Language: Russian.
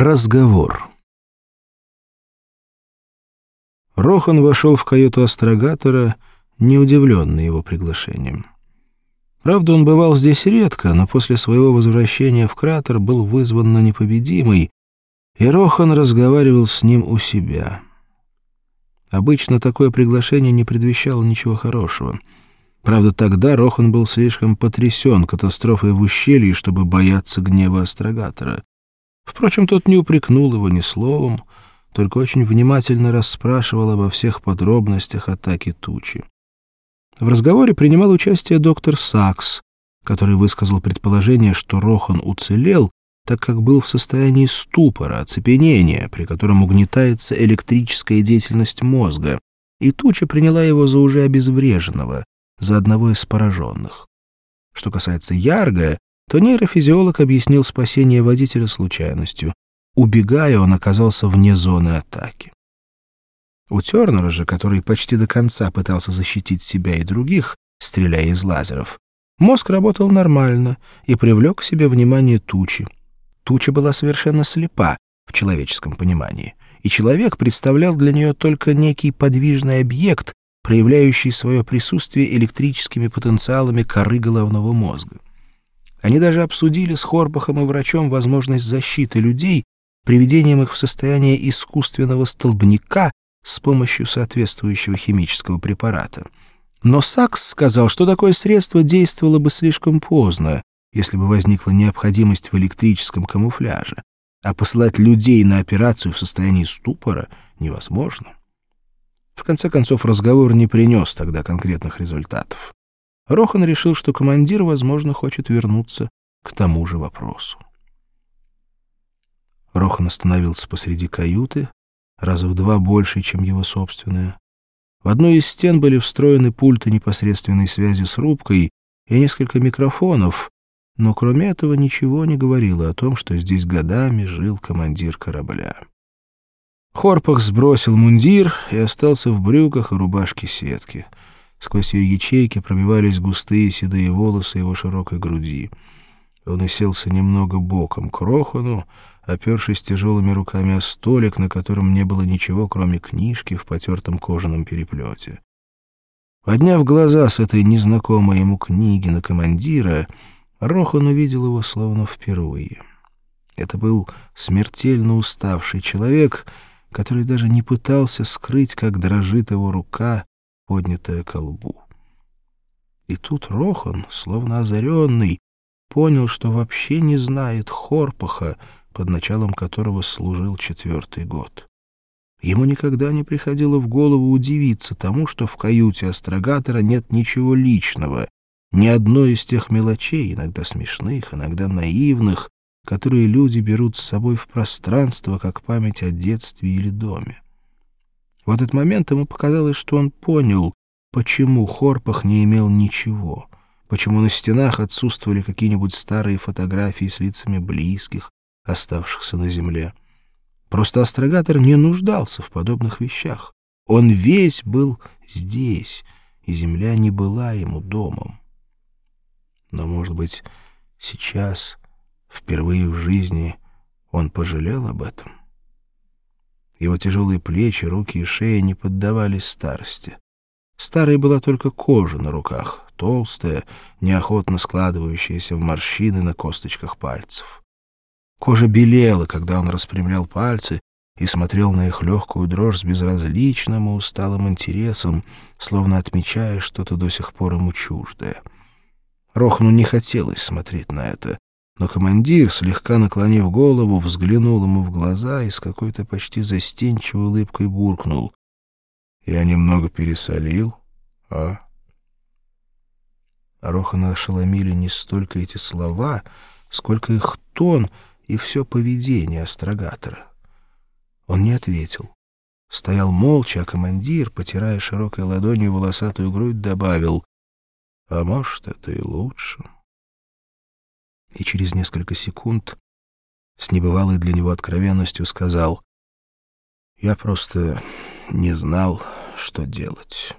Разговор. Рохан вошел в каюту астрогатора, не удивленный его приглашением. Правда, он бывал здесь редко, но после своего возвращения в кратер был вызван на непобедимый, и Рохан разговаривал с ним у себя. Обычно такое приглашение не предвещало ничего хорошего. Правда, тогда Рохан был слишком потрясен катастрофой в ущелье, чтобы бояться гнева астрогатора. Впрочем, тот не упрекнул его ни словом, только очень внимательно расспрашивал обо всех подробностях атаки тучи. В разговоре принимал участие доктор Сакс, который высказал предположение, что Рохан уцелел, так как был в состоянии ступора, оцепенения, при котором угнетается электрическая деятельность мозга, и туча приняла его за уже обезвреженного, за одного из пораженных. Что касается Ярга, то нейрофизиолог объяснил спасение водителя случайностью. Убегая, он оказался вне зоны атаки. У Тернера же, который почти до конца пытался защитить себя и других, стреляя из лазеров, мозг работал нормально и привлек к себе внимание тучи. Туча была совершенно слепа в человеческом понимании, и человек представлял для нее только некий подвижный объект, проявляющий свое присутствие электрическими потенциалами коры головного мозга. Они даже обсудили с Хорбахом и врачом возможность защиты людей приведением их в состояние искусственного столбняка с помощью соответствующего химического препарата. Но Сакс сказал, что такое средство действовало бы слишком поздно, если бы возникла необходимость в электрическом камуфляже, а посылать людей на операцию в состоянии ступора невозможно. В конце концов, разговор не принес тогда конкретных результатов. Рохан решил, что командир, возможно, хочет вернуться к тому же вопросу. Рохан остановился посреди каюты, раза в два больше, чем его собственная. В одной из стен были встроены пульты непосредственной связи с рубкой и несколько микрофонов, но кроме этого ничего не говорило о том, что здесь годами жил командир корабля. Хорпах сбросил мундир и остался в брюках и рубашке сетки — Сквозь ее ячейки пробивались густые седые волосы его широкой груди. Он уселся немного боком к Рохану, опершись тяжелыми руками о столик, на котором не было ничего, кроме книжки в потертом кожаном переплете. Подняв глаза с этой незнакомой ему книги на командира, Рохан увидел его словно впервые. Это был смертельно уставший человек, который даже не пытался скрыть, как дрожит его рука, поднятая ко лбу. И тут Рохан, словно озаренный, понял, что вообще не знает Хорпаха, под началом которого служил четвертый год. Ему никогда не приходило в голову удивиться тому, что в каюте астрогатора нет ничего личного, ни одной из тех мелочей, иногда смешных, иногда наивных, которые люди берут с собой в пространство, как память о детстве или доме. В этот момент ему показалось, что он понял, почему Хорпах не имел ничего, почему на стенах отсутствовали какие-нибудь старые фотографии с лицами близких, оставшихся на земле. Просто астрогатор не нуждался в подобных вещах. Он весь был здесь, и земля не была ему домом. Но, может быть, сейчас, впервые в жизни, он пожалел об этом? Его тяжелые плечи, руки и шея не поддавались старости. Старой была только кожа на руках, толстая, неохотно складывающаяся в морщины на косточках пальцев. Кожа белела, когда он распрямлял пальцы и смотрел на их легкую дрожь с безразличным и усталым интересом, словно отмечая что-то до сих пор ему чуждое. Рохну не хотелось смотреть на это, но командир, слегка наклонив голову, взглянул ему в глаза и с какой-то почти застенчивой улыбкой буркнул. «Я немного пересолил, а?» Рохана ошеломили не столько эти слова, сколько их тон и все поведение астрогатора. Он не ответил. Стоял молча, а командир, потирая широкой ладонью волосатую грудь, добавил, «А может, это и лучше» и через несколько секунд с небывалой для него откровенностью сказал «Я просто не знал, что делать».